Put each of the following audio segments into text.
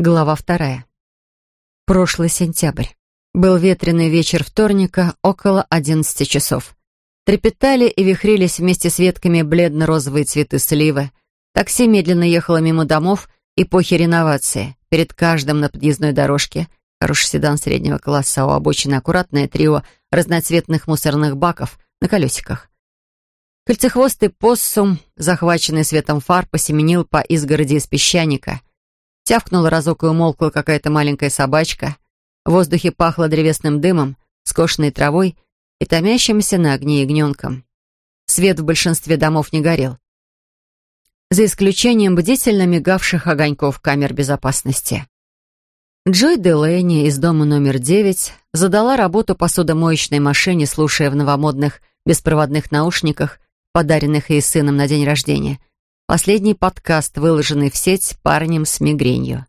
Глава вторая. Прошлый сентябрь. Был ветреный вечер вторника, около одиннадцати часов. Трепетали и вихрились вместе с ветками бледно-розовые цветы сливы. Такси медленно ехало мимо домов эпохи реновации. Перед каждым на подъездной дорожке хороший седан среднего класса, у обочины аккуратное трио разноцветных мусорных баков на колесиках. Кольцехвостый поссум, захваченный светом фар, посеменил по изгороди из песчаника — Тявкнула разок и умолкла какая-то маленькая собачка. В воздухе пахло древесным дымом, скошенной травой и томящимся на огне ягненком. Свет в большинстве домов не горел. За исключением бдительно мигавших огоньков камер безопасности. Джой Делэйни из дома номер девять задала работу посудомоечной машине, слушая в новомодных беспроводных наушниках, подаренных ей сыном на день рождения, Последний подкаст, выложенный в сеть парнем с мигренью.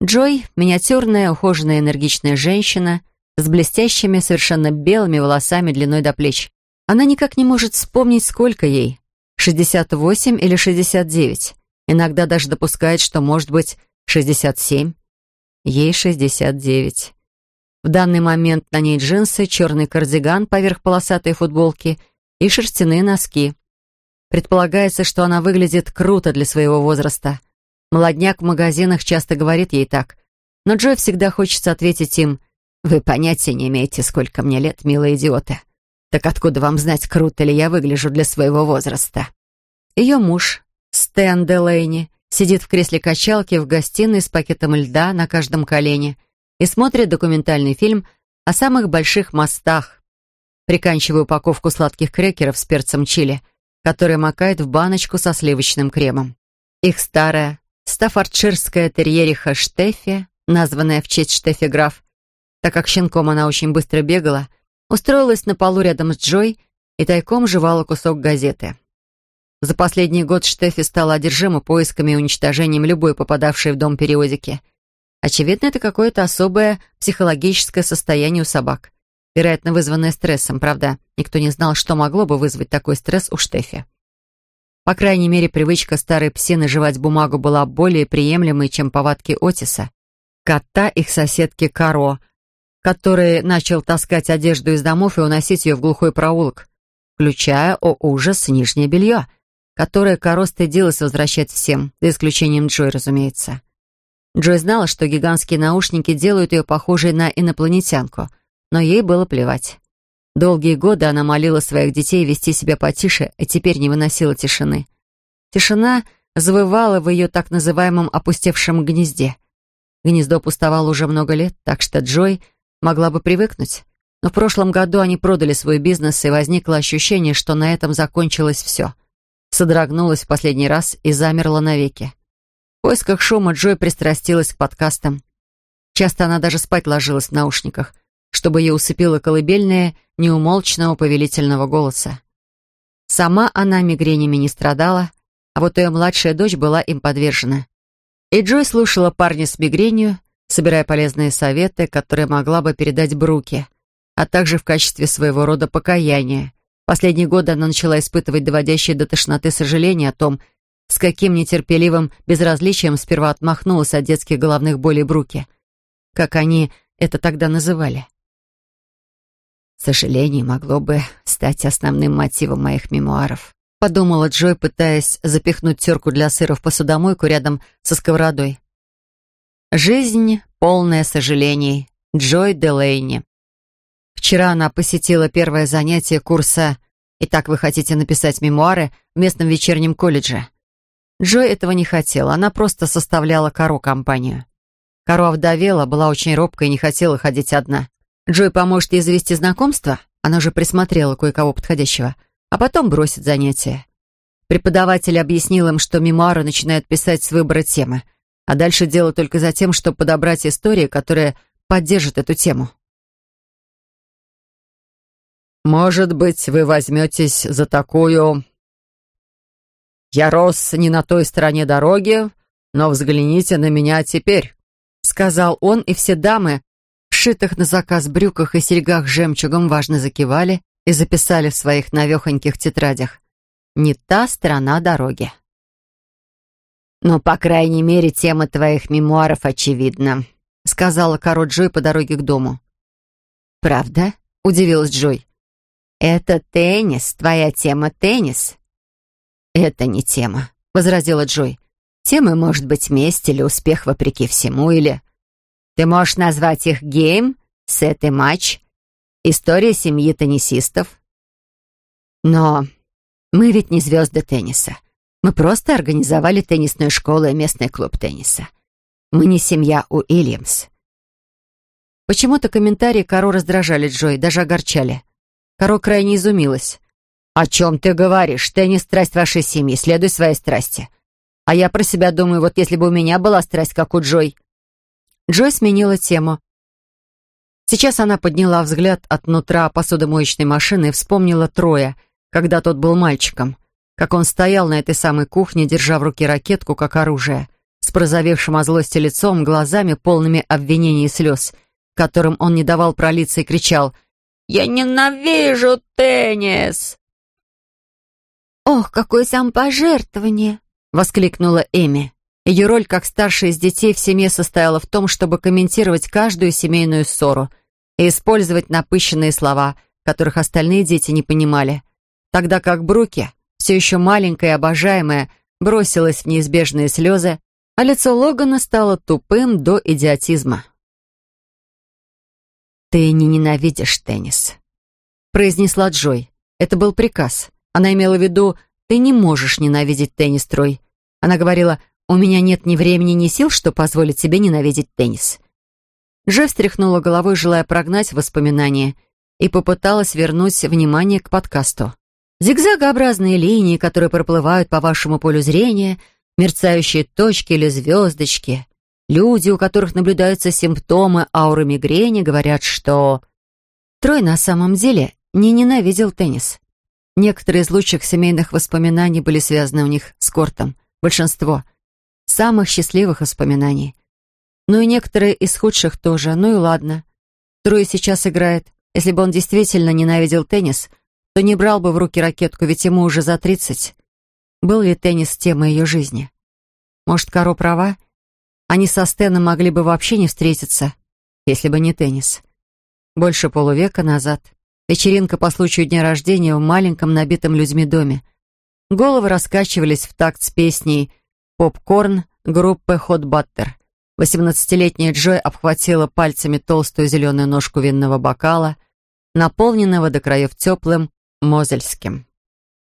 Джой — миниатюрная, ухоженная, энергичная женщина с блестящими, совершенно белыми волосами длиной до плеч. Она никак не может вспомнить, сколько ей. 68 или 69. Иногда даже допускает, что может быть 67. Ей 69. В данный момент на ней джинсы, черный кардиган поверх полосатой футболки и шерстяные носки. Предполагается, что она выглядит круто для своего возраста. Молодняк в магазинах часто говорит ей так. Но Джой всегда хочется ответить им, «Вы понятия не имеете, сколько мне лет, милые идиоты. Так откуда вам знать, круто ли я выгляжу для своего возраста?» Ее муж, Стэн Делейни, сидит в кресле качалки в гостиной с пакетом льда на каждом колене и смотрит документальный фильм о самых больших мостах, приканчивая упаковку сладких крекеров с перцем чили — которая макает в баночку со сливочным кремом. Их старая, стаффордширская терьериха Штефи, названная в честь Штефи Граф, так как щенком она очень быстро бегала, устроилась на полу рядом с Джой и тайком жевала кусок газеты. За последний год Штефи стала одержима поисками и уничтожением любой попадавшей в дом периодики. Очевидно, это какое-то особое психологическое состояние у собак вероятно, вызванное стрессом, правда, никто не знал, что могло бы вызвать такой стресс у Штефи. По крайней мере, привычка старой псины жевать бумагу была более приемлемой, чем повадки Отиса, кота их соседки Каро, который начал таскать одежду из домов и уносить ее в глухой проулок, включая, о ужас, нижнее белье, которое Каро стыдилась возвращать всем, за исключением Джой, разумеется. Джой знала, что гигантские наушники делают ее похожей на инопланетянку — но ей было плевать. Долгие годы она молила своих детей вести себя потише, и теперь не выносила тишины. Тишина завывала в ее так называемом опустевшем гнезде. Гнездо пустовало уже много лет, так что Джой могла бы привыкнуть. Но в прошлом году они продали свой бизнес, и возникло ощущение, что на этом закончилось все. Содрогнулась в последний раз и замерла навеки. В поисках шума Джой пристрастилась к подкастам. Часто она даже спать ложилась в наушниках, чтобы ее усыпила колыбельная неумолчного повелительного голоса. Сама она мигренями не страдала, а вот ее младшая дочь была им подвержена. И Джой слушала парня с мигренью, собирая полезные советы, которые могла бы передать Бруке, а также в качестве своего рода покаяния. Последние годы она начала испытывать доводящее до тошноты сожаление о том, с каким нетерпеливым безразличием сперва отмахнулась от детских головных болей Бруки, как они это тогда называли. Сожаление могло бы стать основным мотивом моих мемуаров. Подумала Джой, пытаясь запихнуть терку для сыра в посудомойку рядом со сковородой. Жизнь, полная сожалений. Джой Делейни. Вчера она посетила первое занятие курса «Итак, вы хотите написать мемуары» в местном вечернем колледже. Джой этого не хотела, она просто составляла Каро компанию. Каро овдовела, была очень робкой и не хотела ходить одна. Джой поможет ей завести знакомство, она уже присмотрела кое-кого подходящего, а потом бросит занятия. Преподаватель объяснил им, что мемуары начинают писать с выбора темы, а дальше дело только за тем, чтобы подобрать истории, которые поддержат эту тему. «Может быть, вы возьметесь за такую...» «Я рос не на той стороне дороги, но взгляните на меня теперь», — сказал он, и все дамы, сшитых на заказ брюках и серьгах жемчугом важно закивали и записали в своих навехоньких тетрадях. «Не та сторона дороги». «Но, по крайней мере, тема твоих мемуаров очевидна», — сказала Каро Джой по дороге к дому. «Правда?» — удивилась Джой. «Это теннис, твоя тема теннис?» «Это не тема», — возразила Джой. «Темой может быть месть или успех вопреки всему, или...» «Ты можешь назвать их гейм, сет и матч, история семьи теннисистов». «Но мы ведь не звезды тенниса. Мы просто организовали теннисную школу и местный клуб тенниса. Мы не семья Уильямс». Почему-то комментарии Каро раздражали Джой, даже огорчали. Каро крайне изумилась. «О чем ты говоришь? Теннис — страсть вашей семьи. Следуй своей страсти. А я про себя думаю, вот если бы у меня была страсть, как у Джой». Джой сменила тему. Сейчас она подняла взгляд от нутра посудомоечной машины и вспомнила Троя, когда тот был мальчиком, как он стоял на этой самой кухне, держа в руке ракетку как оружие, с прозовевшим от злости лицом, глазами, полными обвинений и слез, которым он не давал пролиться и кричал «Я ненавижу теннис!» «Ох, какое самопожертвование!» — воскликнула Эми. Ее роль как старшая из детей в семье состояла в том, чтобы комментировать каждую семейную ссору и использовать напыщенные слова, которых остальные дети не понимали. Тогда как Бруки, все еще маленькая и обожаемая, бросилась в неизбежные слезы, а лицо Логана стало тупым до идиотизма. «Ты не ненавидишь теннис», — произнесла Джой. Это был приказ. Она имела в виду «ты не можешь ненавидеть теннис, Трой». Она говорила у меня нет ни времени, ни сил, что позволить себе ненавидеть теннис». Джой встряхнула головой, желая прогнать воспоминания, и попыталась вернуть внимание к подкасту. Зигзагообразные линии, которые проплывают по вашему полю зрения, мерцающие точки или звездочки. Люди, у которых наблюдаются симптомы ауры мигрени, говорят, что... Трой на самом деле не ненавидел теннис. Некоторые из лучших семейных воспоминаний были связаны у них с кортом. Большинство — самых счастливых воспоминаний. Ну и некоторые из худших тоже, ну и ладно. Трой сейчас играет. Если бы он действительно ненавидел теннис, то не брал бы в руки ракетку, ведь ему уже за тридцать. Был ли теннис темой ее жизни? Может, Каро права? Они со Стэном могли бы вообще не встретиться, если бы не теннис. Больше полувека назад. Вечеринка по случаю дня рождения в маленьком набитом людьми доме. Головы раскачивались в такт с песней Попкорн группы Hot Butter. Восемнадцатилетняя Джой обхватила пальцами толстую зеленую ножку винного бокала, наполненного до краев теплым мозельским.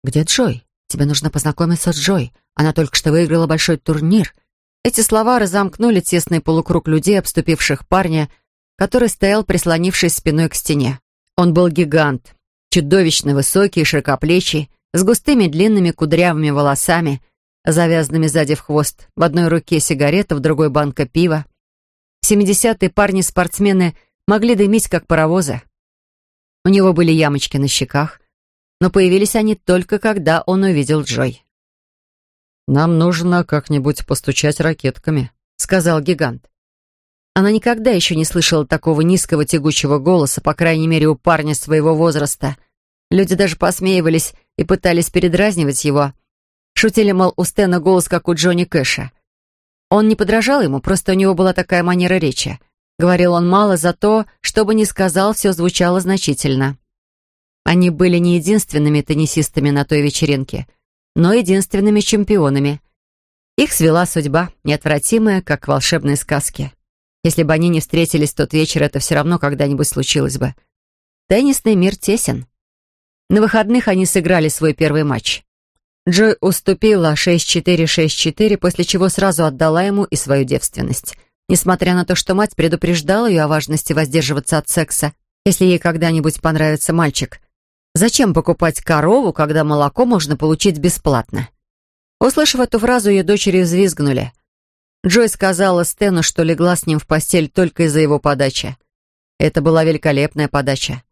«Где Джой? Тебе нужно познакомиться с Джой. Она только что выиграла большой турнир». Эти слова разомкнули тесный полукруг людей, обступивших парня, который стоял, прислонившись спиной к стене. Он был гигант, чудовищно высокий и широкоплечий, с густыми длинными кудрявыми волосами — завязанными сзади в хвост. В одной руке сигарета, в другой банка пива. В 70-е парни-спортсмены могли дымить, как паровозы. У него были ямочки на щеках, но появились они только когда он увидел Джой. «Нам нужно как-нибудь постучать ракетками», — сказал гигант. Она никогда еще не слышала такого низкого тягучего голоса, по крайней мере, у парня своего возраста. Люди даже посмеивались и пытались передразнивать его — Шутили, мол, у Стэна голос, как у Джонни Кэша. Он не подражал ему, просто у него была такая манера речи. Говорил он мало, зато, что бы ни сказал, все звучало значительно. Они были не единственными теннисистами на той вечеринке, но единственными чемпионами. Их свела судьба, неотвратимая, как в волшебной сказке. Если бы они не встретились тот вечер, это все равно когда-нибудь случилось бы. Теннисный мир тесен. На выходных они сыграли свой первый матч. Джой уступила 6-4-6-4, после чего сразу отдала ему и свою девственность. Несмотря на то, что мать предупреждала ее о важности воздерживаться от секса, если ей когда-нибудь понравится мальчик. Зачем покупать корову, когда молоко можно получить бесплатно? Услышав эту фразу, ее дочери взвизгнули. Джой сказала Стэну, что легла с ним в постель только из-за его подачи. Это была великолепная подача.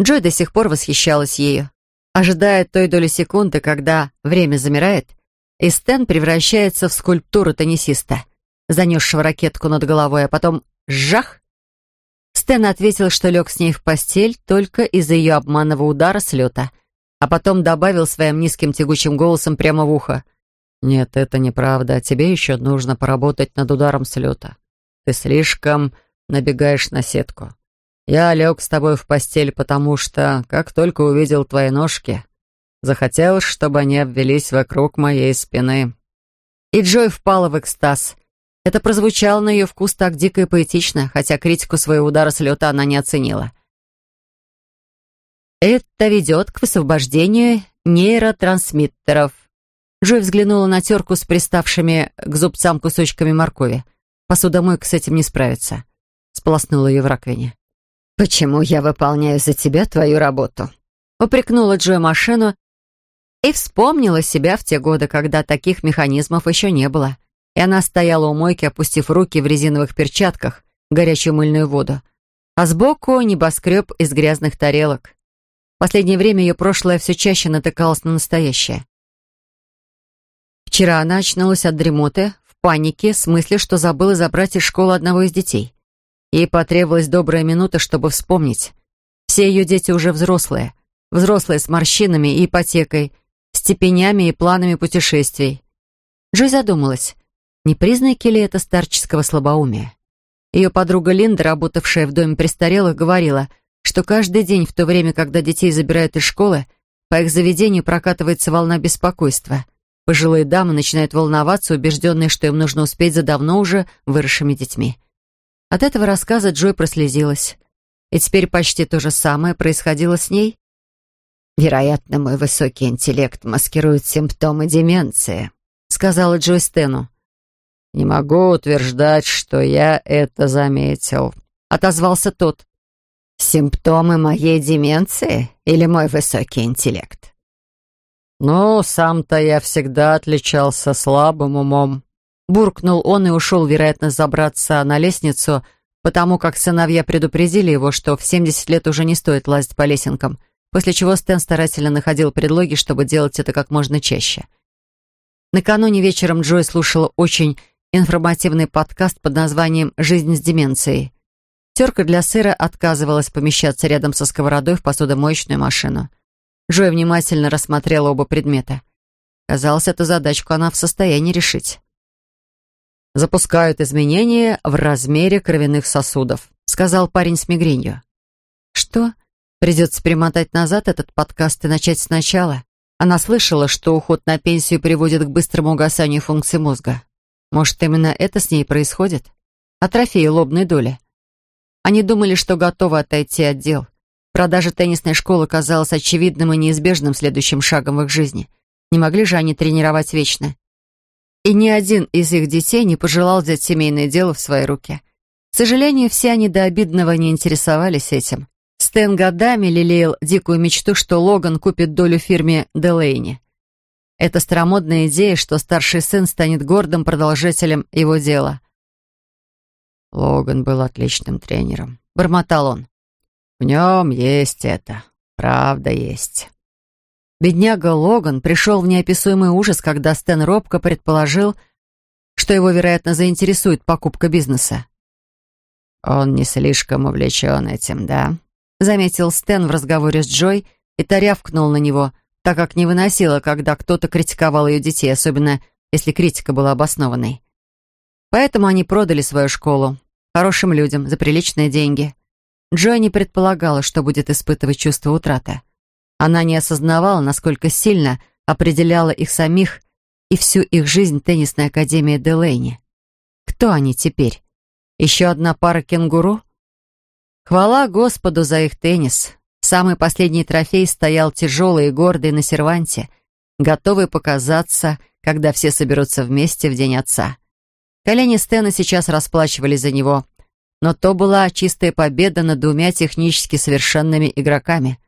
Джой до сих пор восхищалась ею ожидая той доли секунды, когда время замирает, и Стэн превращается в скульптуру теннисиста, занесшего ракетку над головой, а потом «жах!». Стэн ответил, что лег с ней в постель только из-за ее обманного удара с лета, а потом добавил своим низким тягучим голосом прямо в ухо. «Нет, это неправда. Тебе еще нужно поработать над ударом с лета. Ты слишком набегаешь на сетку. Я лег с тобой в постель, потому что, как только увидел твои ножки, захотел, чтобы они обвелись вокруг моей спины». И Джой впала в экстаз. Это прозвучало на ее вкус так дико и поэтично, хотя критику своего удара с лета она не оценила. Это ведет к высвобождению нейротрансмиттеров. Джой взглянула на терку с приставшими к зубцам кусочками моркови. Посудомойка с этим не справится. Сполоснула ее в раковине. «Почему я выполняю за тебя твою работу?» Упрекнула Джой машину и вспомнила себя в те годы, когда таких механизмов еще не было. И она стояла у мойки, опустив руки в резиновых перчатках в горячую мыльную воду. А сбоку небоскреб из грязных тарелок последнее время ее прошлое все чаще натыкалось на настоящее. Вчера она очнулась от дремоты, в панике, с мыслью, что забыла забрать из школы одного из детей. Ей потребовалась добрая минута, чтобы вспомнить. Все ее дети уже взрослые. Взрослые с морщинами и ипотекой, степенями и планами путешествий. Джой задумалась, не признаки ли это старческого слабоумия? Ее подруга Линда, работавшая в доме престарелых, говорила — что каждый день в то время, когда детей забирают из школы, по их заведению прокатывается волна беспокойства. Пожилые дамы начинают волноваться, убежденные, что им нужно успеть за давно уже выросшими детьми. От этого рассказа Джой прослезилась. И теперь почти то же самое происходило с ней. «Вероятно, мой высокий интеллект маскирует симптомы деменции», сказала Джой Стэну. «Не могу утверждать, что я это заметил», отозвался тот. Симптомы моей деменции или мой высокий интеллект? Ну, сам-то я всегда отличался слабым умом. Буркнул он и ушел, вероятно, забраться на лестницу, потому как сыновья предупредили его, что в 70 лет уже не стоит лазить по лесенкам, после чего Стэн старательно находил предлоги, чтобы делать это как можно чаще. Накануне вечером Джой слушала очень информативный подкаст под названием «Жизнь с деменцией». Терка для сыра отказывалась помещаться рядом со сковородой в посудомоечную машину. Джой внимательно рассмотрела оба предмета. Казалось, эту задачку она в состоянии решить. «Запускают изменения в размере кровяных сосудов», сказал парень с мигренью. «Что? Придется перемотать назад этот подкаст и начать сначала?» Она слышала, что уход на пенсию приводит к быстрому угасанию функций мозга. Может, именно это с ней происходит? Атрофия лобной доли. Они думали, что готовы отойти от дел. Продажа теннисной школы казалась очевидным и неизбежным следующим шагом в их жизни. Не могли же они тренировать вечно. И ни один из их детей не пожелал взять семейное дело в свои руки. К сожалению, все они до обидного не интересовались этим. Стэн годами лелеял дикую мечту, что Логан купит долю фирме Делейни. Это старомодная идея, что старший сын станет гордым продолжателем его дела. Логан был отличным тренером. Бормотал он. В нем есть это. Правда есть. Бедняга Логан пришел в неописуемый ужас, когда Стэн робко предположил, что его, вероятно, заинтересует покупка бизнеса. «Он не слишком увлечен этим, да?» Заметил Стэн в разговоре с Джой и та рявкнул на него, так как не выносила, когда кто-то критиковал ее детей, особенно если критика была обоснованной. Поэтому они продали свою школу, хорошим людям, за приличные деньги. Джой не предполагала, что будет испытывать чувство утраты. Она не осознавала, насколько сильно определяла их самих и всю их жизнь теннисная академия Делейни. Кто они теперь? Еще одна пара кенгуру? Хвала Господу за их теннис. Самый последний трофей стоял тяжелый и гордый на серванте, готовый показаться, когда все соберутся вместе в день отца. Колени Стэна сейчас расплачивались за него, но то была чистая победа над двумя технически совершенными игроками.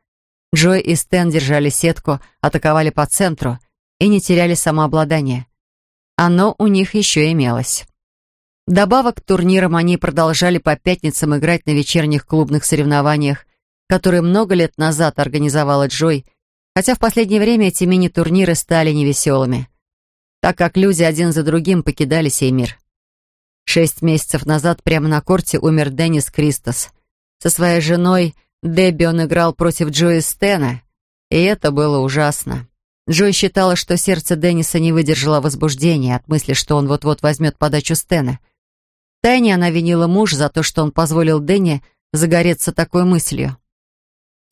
Джой и Стэн держали сетку, атаковали по центру и не теряли самообладание. Оно у них еще имелось. Добавок к турнирам они продолжали по пятницам играть на вечерних клубных соревнованиях, которые много лет назад организовала Джой, хотя в последнее время эти мини-турниры стали невеселыми, так как люди один за другим покидали сей мир. Шесть месяцев назад прямо на корте умер Деннис Кристос. Со своей женой Дебби он играл против Джои Стена, и это было ужасно. Джой считала, что сердце Денниса не выдержало возбуждения от мысли, что он вот-вот возьмет подачу Стена. Тайне она винила муж за то, что он позволил Дэнни загореться такой мыслью.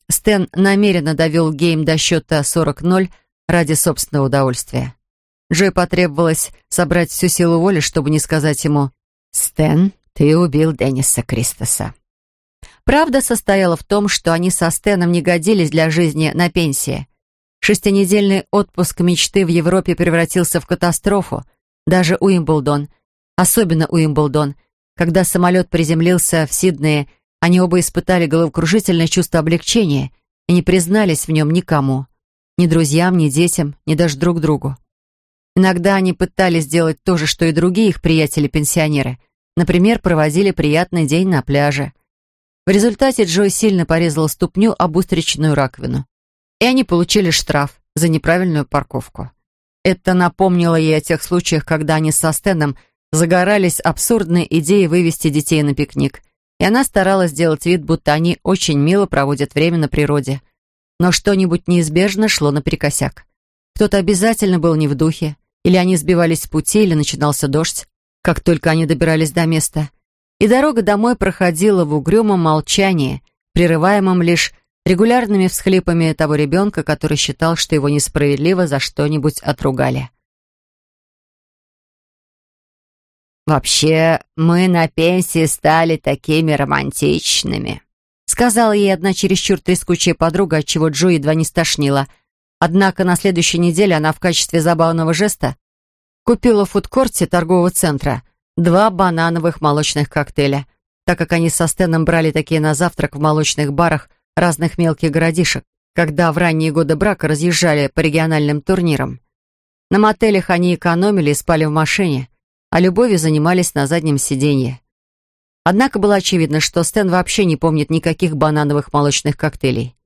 Стэн намеренно довел гейм до счета 40-0 ради собственного удовольствия. Джой потребовалось собрать всю силу воли, чтобы не сказать ему «Стэн, ты убил Денниса Кристоса». Правда состояла в том, что они со Стэном не годились для жизни на пенсии. Шестинедельный отпуск мечты в Европе превратился в катастрофу. Даже Уимблдон, особенно Уимблдон, когда самолет приземлился в Сиднее, они оба испытали головокружительное чувство облегчения и не признались в нем никому. Ни друзьям, ни детям, ни даже друг другу. Иногда они пытались сделать то же, что и другие их приятели-пенсионеры. Например, проводили приятный день на пляже. В результате Джой сильно порезала ступню об устричную раковину. И они получили штраф за неправильную парковку. Это напомнило ей о тех случаях, когда они со Стэном загорались абсурдной идеей вывести детей на пикник. И она старалась сделать вид, будто они очень мило проводят время на природе. Но что-нибудь неизбежно шло наперекосяк. Кто-то обязательно был не в духе, или они сбивались с пути, или начинался дождь, как только они добирались до места. И дорога домой проходила в угрюмом молчании, прерываемом лишь регулярными всхлипами того ребенка, который считал, что его несправедливо за что-нибудь отругали. «Вообще, мы на пенсии стали такими романтичными», сказала ей одна чересчур трескучая подруга, отчего Джо едва не стошнила. Однако на следующей неделе она в качестве забавного жеста купила в фудкорте торгового центра два банановых молочных коктейля, так как они со Стеном брали такие на завтрак в молочных барах разных мелких городишек, когда в ранние годы брака разъезжали по региональным турнирам. На мотелях они экономили и спали в машине, а любовью занимались на заднем сиденье. Однако было очевидно, что Стэн вообще не помнит никаких банановых молочных коктейлей.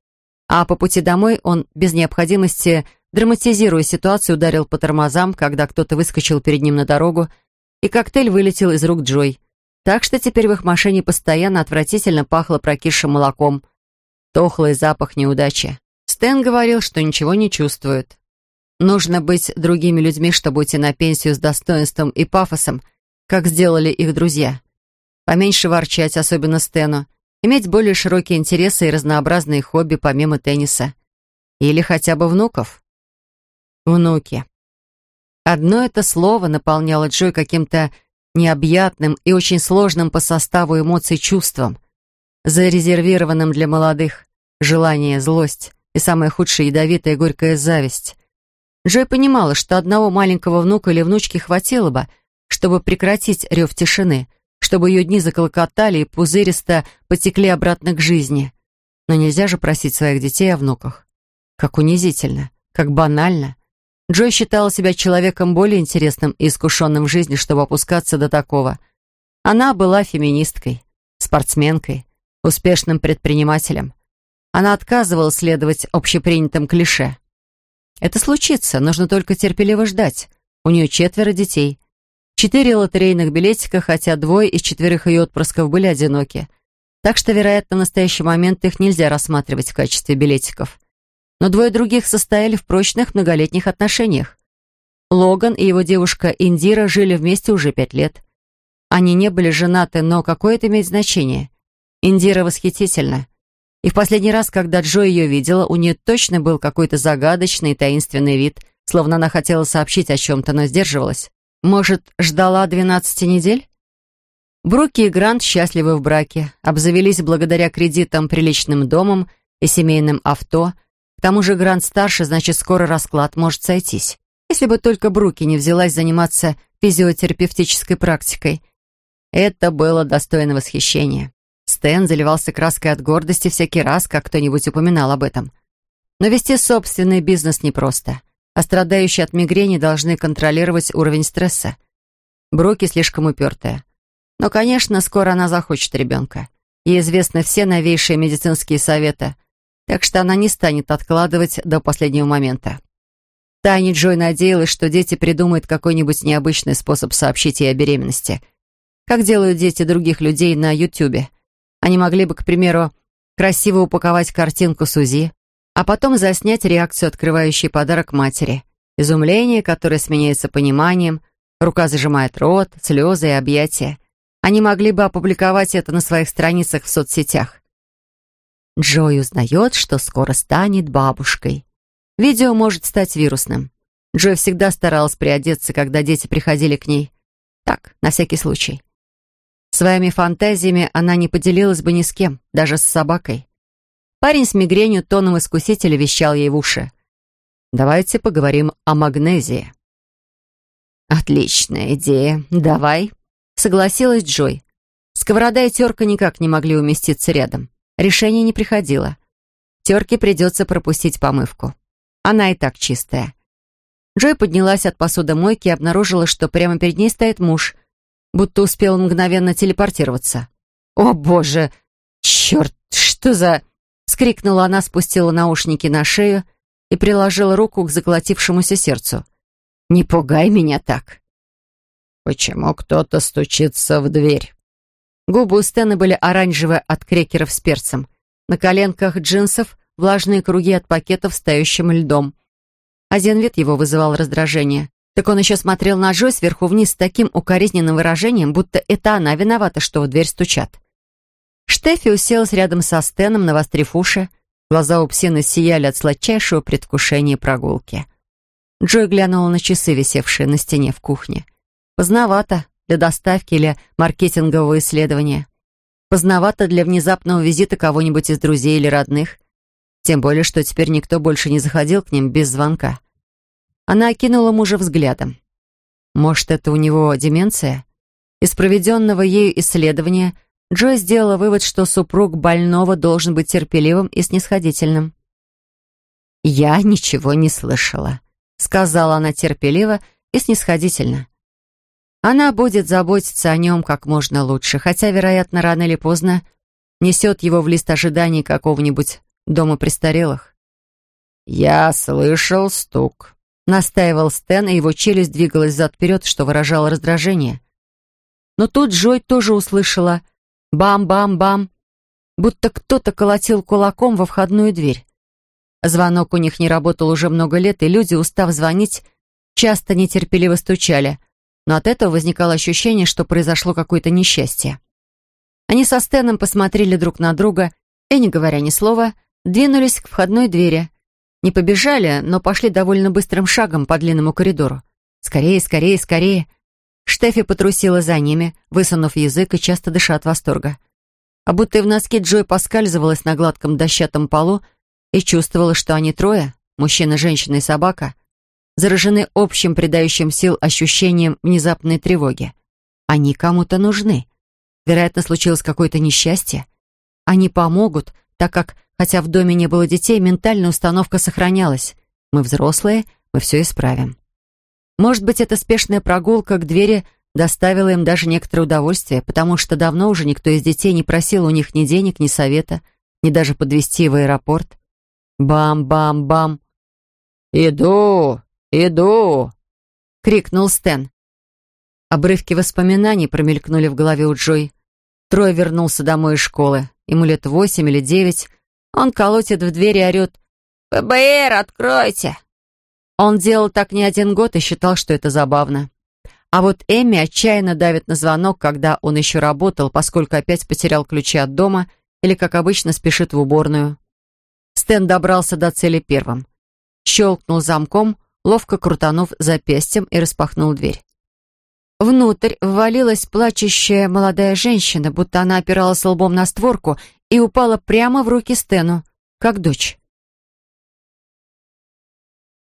А по пути домой он без необходимости, драматизируя ситуацию, ударил по тормозам, когда кто-то выскочил перед ним на дорогу, и коктейль вылетел из рук Джой. Так что теперь в их машине постоянно отвратительно пахло прокисшим молоком – Тухлый запах неудачи. Стэн говорил, что ничего не чувствует. Нужно быть другими людьми, чтобы уйти на пенсию с достоинством и пафосом, как сделали их друзья. Поменьше ворчать, особенно Стэну. Иметь более широкие интересы и разнообразные хобби помимо тенниса. Или хотя бы внуков. Внуки. Одно это слово наполняло Джой каким-то необъятным и очень сложным по составу эмоций чувством – зарезервированным для молодых. Желание, злость и самое худшее ядовитая горькая зависть. Джой понимала, что одного маленького внука или внучки хватило бы, чтобы прекратить рев тишины, чтобы ее дни заколокотали и пузыристо потекли обратно к жизни. Но нельзя же просить своих детей о внуках. Как унизительно, как банально. Джой считала себя человеком более интересным и искушенным в жизни, чтобы опускаться до такого. Она была феминисткой, спортсменкой, успешным предпринимателем. Она отказывалась следовать общепринятым клише. Это случится, нужно только терпеливо ждать. У нее четверо детей. Четыре лотерейных билетика, хотя двое из четверых ее отпрысков были одиноки. Так что, вероятно, в настоящий момент их нельзя рассматривать в качестве билетиков. Но двое других состояли в прочных многолетних отношениях. Логан и его девушка Индира жили вместе уже пять лет. Они не были женаты, но какое это имеет значение? Индира восхитительна. И в последний раз, когда Джо ее видела, у нее точно был какой-то загадочный и таинственный вид, словно она хотела сообщить о чем-то, но сдерживалась. Может, ждала двенадцати недель? Бруки и Грант счастливы в браке, обзавелись благодаря кредитам приличным домом и семейным авто. К тому же Грант старше, значит, скоро расклад может сойтись. Если бы только Бруки не взялась заниматься физиотерапевтической практикой. Это было достойно восхищения. Стэн заливался краской от гордости всякий раз, как кто-нибудь упоминал об этом. Но вести собственный бизнес непросто, а страдающие от мигрени должны контролировать уровень стресса. Бруки слишком упертая. Но, конечно, скоро она захочет ребенка. Ей известны все новейшие медицинские советы, так что она не станет откладывать до последнего момента. Тайни Джой надеялась, что дети придумают какой-нибудь необычный способ сообщить ей о беременности, как делают дети других людей на Ютубе. Они могли бы, к примеру, красиво упаковать картинку с УЗИ, а потом заснять реакцию, открывающей подарок матери. Изумление, которое сменяется пониманием, рука зажимает рот, слезы и объятия. Они могли бы опубликовать это на своих страницах в соцсетях. Джой узнает, что скоро станет бабушкой. Видео может стать вирусным. Джой всегда старалась приодеться, когда дети приходили к ней. Так, на всякий случай. Своими фантазиями она не поделилась бы ни с кем, даже с собакой. Парень с мигренью тоном искусителя вещал ей в уши. «Давайте поговорим о магнезии». «Отличная идея. Давай», — согласилась Джой. Сковорода и терка никак не могли уместиться рядом. Решение не приходило. Терке придется пропустить помывку. Она и так чистая. Джой поднялась от посудомойки и обнаружила, что прямо перед ней стоит муж, будто успел мгновенно телепортироваться. «О, боже! Черт, что за...» Скрикнула она, спустила наушники на шею и приложила руку к заколотившемуся сердцу. «Не пугай меня так!» «Почему кто-то стучится в дверь?» Губы у Стэна были оранжевые от крекеров с перцем. На коленках джинсов влажные круги от пакетов с тающим льдом. Один вид его вызывал раздражение. Так он еще смотрел на Джой сверху вниз с таким укоризненным выражением, будто это она виновата, что в дверь стучат. Штефи уселась рядом со Стеном, навострив уши. Глаза у псины сияли от сладчайшего предвкушения прогулки. Джой глянула на часы, висевшие на стене в кухне. Поздновато для доставки или маркетингового исследования. Поздновато для внезапного визита кого-нибудь из друзей или родных. Тем более, что теперь никто больше не заходил к ним без звонка. Она окинула мужа взглядом. Может, это у него деменция? Из проведенного ею исследования – Джой сделала вывод, что супруг больного должен быть терпеливым и снисходительным. «Я ничего не слышала», — сказала она терпеливо и снисходительно. Она будет заботиться о нем как можно лучше, хотя, вероятно, рано или поздно несет его в лист ожиданий какого-нибудь дома престарелых. «Я слышал стук», — настаивал Стэн, и его челюсть двигалась зад-вперед, что выражало раздражение. Но тут Джой тоже услышала — Бам-бам-бам. Будто кто-то колотил кулаком во входную дверь. Звонок у них не работал уже много лет, и люди, устав звонить, часто нетерпеливо стучали. Но от этого возникало ощущение, что произошло какое-то несчастье. Они со Стэном посмотрели друг на друга и, не говоря ни слова, двинулись к входной двери. Не побежали, но пошли довольно быстрым шагом по длинному коридору. Скорее, скорее, скорее. Штефи потрусила за ними, высунув язык и часто дыша от восторга. А будто и в носке Джой поскальзывалась на гладком дощатом полу и чувствовала, что они трое, мужчина, женщина и собака, заражены общим придающим сил ощущением внезапной тревоги. Они кому-то нужны. Вероятно, случилось какое-то несчастье. Они помогут, так как, хотя в доме не было детей, ментальная установка сохранялась. Мы взрослые, мы все исправим. Может быть, эта спешная прогулка к двери доставила им даже некоторое удовольствие, потому что давно уже никто из детей не просил у них ни денег, ни совета, ни даже подвезти в аэропорт. Бам-бам-бам. «Иду! Иду!» — крикнул Стэн. Обрывки воспоминаний промелькнули в голове у Джой. Трой вернулся домой из школы. Ему лет восемь или девять. Он колотит в дверь и орет «ПБР, откройте!» Он делал так не один год и считал, что это забавно. А вот Эмми отчаянно давит на звонок, когда он еще работал, поскольку опять потерял ключи от дома или, как обычно, спешит в уборную. Стэн добрался до цели первым. Щелкнул замком, ловко крутанув запястьем и распахнул дверь. Внутрь ввалилась плачущая молодая женщина, будто она опиралась лбом на створку и упала прямо в руки Стэну, как дочь.